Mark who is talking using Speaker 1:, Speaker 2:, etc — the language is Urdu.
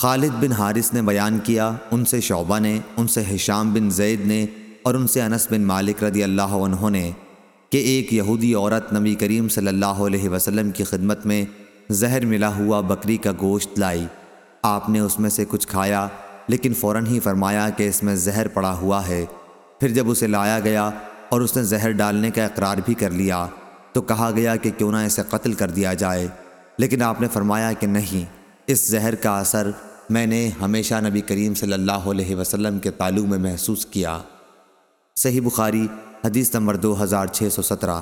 Speaker 1: خالد بن حارث نے بیان کیا، ان سے شعبہ نے، ان سے حشام بن زید نے اور ان سے انس بن مالک رضی اللہ عنہ نے کہ ایک یہودی عورت نبی کریم صلی اللہ علیہ وسلم کی خدمت میں زہر ملا ہوا بکری کا گوشت لائی۔ آپ نے اس میں سے کچھ کھایا، لیکن فوراً ہی فرمایا کہ اس میں زہر پڑا ہوا ہے۔ پھر جب اسے لایا گیا اور اس نے زہر ڈالنے کا اقرار بھی کر لیا، تو کہا گیا کہ کیوں نہ اسے قتل کر دیا جائے۔ لیکن آپ نے فرمایا کہ نہیں۔ اس زہر کا اثر میں نے ہمیشہ نبی کریم صلی اللہ علیہ وسلم کے تعلق میں محسوس کیا۔ صحیح بخاری حدیث نمبر دو ہزار چھ سو سترہ۔